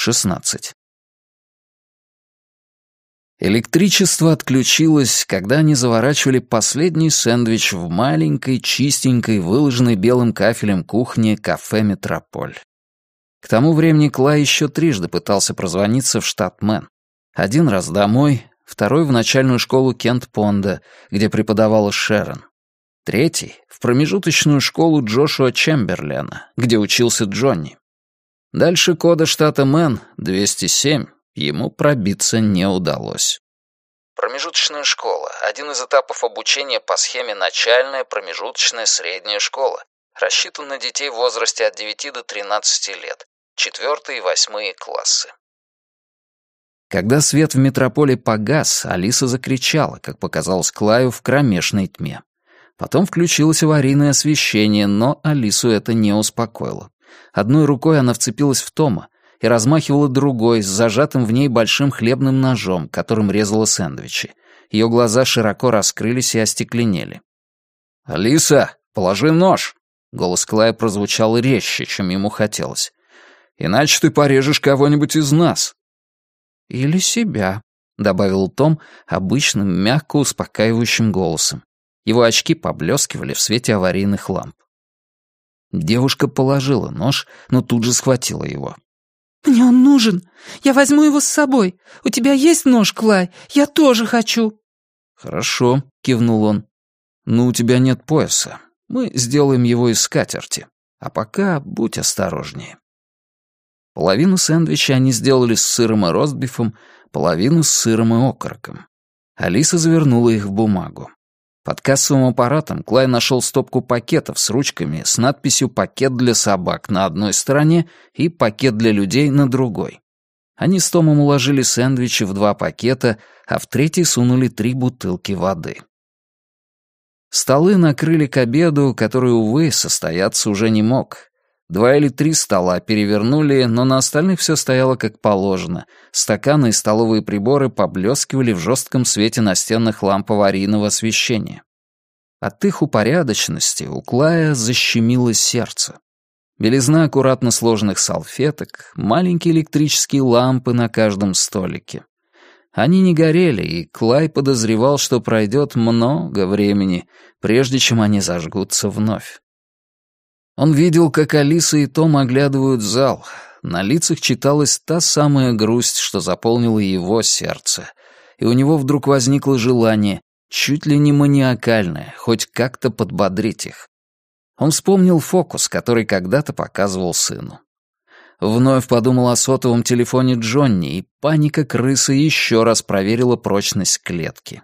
16. Электричество отключилось, когда они заворачивали последний сэндвич в маленькой, чистенькой, выложенной белым кафелем кухне кафе «Метрополь». К тому времени Клай еще трижды пытался прозвониться в штат Мэн. Один раз домой, второй в начальную школу Кент-Понда, где преподавала Шерон. Третий — в промежуточную школу Джошуа Чемберлена, где учился Джонни. Дальше кода штата Мэн, 207, ему пробиться не удалось. Промежуточная школа — один из этапов обучения по схеме начальная, промежуточная, средняя школа, рассчитан на детей в возрасте от 9 до 13 лет, четвертые и восьмые классы. Когда свет в метрополе погас, Алиса закричала, как показалось Клаю, в кромешной тьме. Потом включилось аварийное освещение, но Алису это не успокоило. Одной рукой она вцепилась в Тома, и размахивала другой с зажатым в ней большим хлебным ножом, которым резала сэндвичи. Ее глаза широко раскрылись и остекленели. «Алиса, положи нож!» Голос Клая прозвучал резче, чем ему хотелось. «Иначе ты порежешь кого-нибудь из нас». «Или себя», — добавил Том обычным, мягко успокаивающим голосом. Его очки поблескивали в свете аварийных ламп. Девушка положила нож, но тут же схватила его. «Мне он нужен. Я возьму его с собой. У тебя есть нож, Клай? Я тоже хочу». «Хорошо», — кивнул он. «Но у тебя нет пояса. Мы сделаем его из скатерти. А пока будь осторожнее». Половину сэндвича они сделали с сыром и ростбифом, половину с сыром и окороком. Алиса завернула их в бумагу. Под кассовым аппаратом Клай нашел стопку пакетов с ручками с надписью «Пакет для собак» на одной стороне и «Пакет для людей» на другой. Они с Томом уложили сэндвичи в два пакета, а в третий сунули три бутылки воды. Столы накрыли к обеду, который, увы, состояться уже не мог. Два или три стола перевернули, но на остальных все стояло как положено. Стаканы и столовые приборы поблескивали в жестком свете настенных ламп аварийного освещения. От их упорядоченности у Клая защемило сердце. Белизна аккуратно сложенных салфеток, маленькие электрические лампы на каждом столике. Они не горели, и Клай подозревал, что пройдет много времени, прежде чем они зажгутся вновь. Он видел, как Алиса и Том оглядывают зал. На лицах читалась та самая грусть, что заполнила его сердце. И у него вдруг возникло желание, чуть ли не маниакальное, хоть как-то подбодрить их. Он вспомнил фокус, который когда-то показывал сыну. Вновь подумал о сотовом телефоне Джонни, и паника крысы еще раз проверила прочность клетки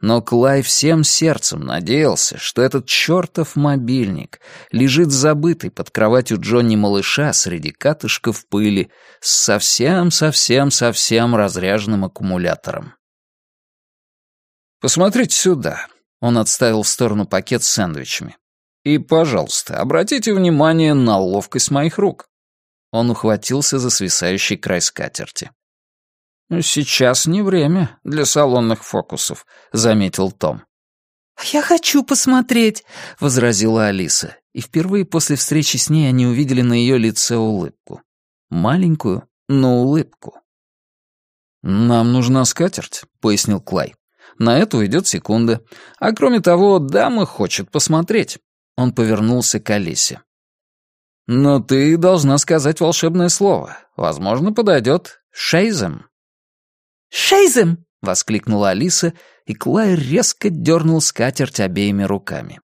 но Клай всем сердцем надеялся, что этот чертов мобильник лежит забытый под кроватью Джонни-малыша среди катышков пыли с совсем-совсем-совсем разряженным аккумулятором. «Посмотрите сюда», — он отставил в сторону пакет с сэндвичами. «И, пожалуйста, обратите внимание на ловкость моих рук». Он ухватился за свисающий край скатерти. «Сейчас не время для салонных фокусов», — заметил Том. «Я хочу посмотреть», — возразила Алиса. И впервые после встречи с ней они увидели на ее лице улыбку. Маленькую, но улыбку. «Нам нужна скатерть», — пояснил Клай. «На это уйдет секунда. А кроме того, дама хочет посмотреть». Он повернулся к Алисе. «Но ты должна сказать волшебное слово. Возможно, подойдет Шейзем». «Шейзем!» — воскликнула Алиса, и Клай резко дернул скатерть обеими руками.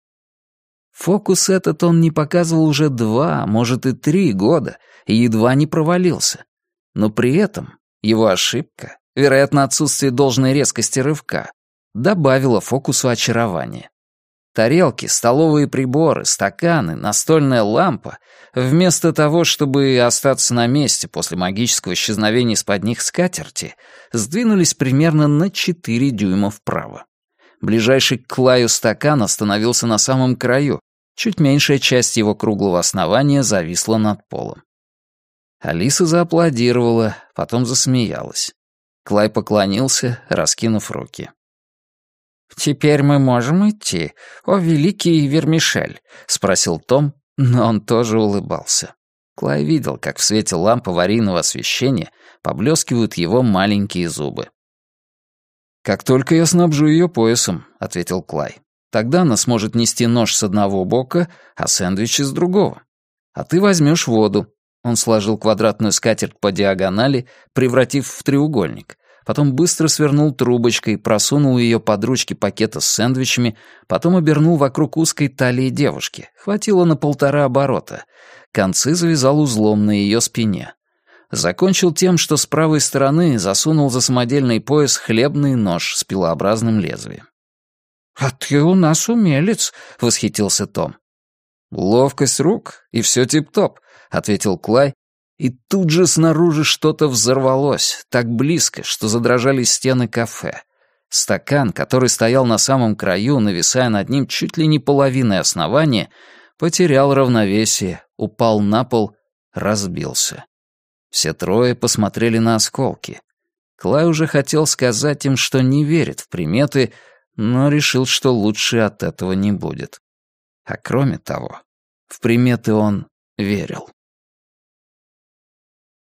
Фокус этот он не показывал уже два, может и три года, и едва не провалился. Но при этом его ошибка, вероятно, отсутствие должной резкости рывка, добавила фокусу очарования. Тарелки, столовые приборы, стаканы, настольная лампа, вместо того, чтобы остаться на месте после магического исчезновения из-под них скатерти, сдвинулись примерно на 4 дюйма вправо. Ближайший к Клаю стакан остановился на самом краю, чуть меньшая часть его круглого основания зависла над полом. Алиса зааплодировала, потом засмеялась. Клай поклонился, раскинув руки. «Теперь мы можем идти, о великий Вермишель?» — спросил Том, но он тоже улыбался. Клай видел, как в свете ламп аварийного освещения поблескивают его маленькие зубы. «Как только я снабжу ее поясом», — ответил Клай. «Тогда она сможет нести нож с одного бока, а сэндвичи с другого. А ты возьмешь воду». Он сложил квадратную скатерть по диагонали, превратив в треугольник. Потом быстро свернул трубочкой, просунул ее под ручки пакета с сэндвичами, потом обернул вокруг узкой талии девушки. Хватило на полтора оборота. Концы завязал узлом на ее спине закончил тем, что с правой стороны засунул за самодельный пояс хлебный нож с пилообразным лезвием. «А ты у нас умелец», — восхитился Том. «Ловкость рук, и все тип-топ», — ответил Клай, и тут же снаружи что-то взорвалось, так близко, что задрожали стены кафе. Стакан, который стоял на самом краю, нависая над ним чуть ли не половиной основания, потерял равновесие, упал на пол, разбился. Все трое посмотрели на осколки. Клай уже хотел сказать им, что не верит в приметы, но решил, что лучше от этого не будет. А кроме того, в приметы он верил.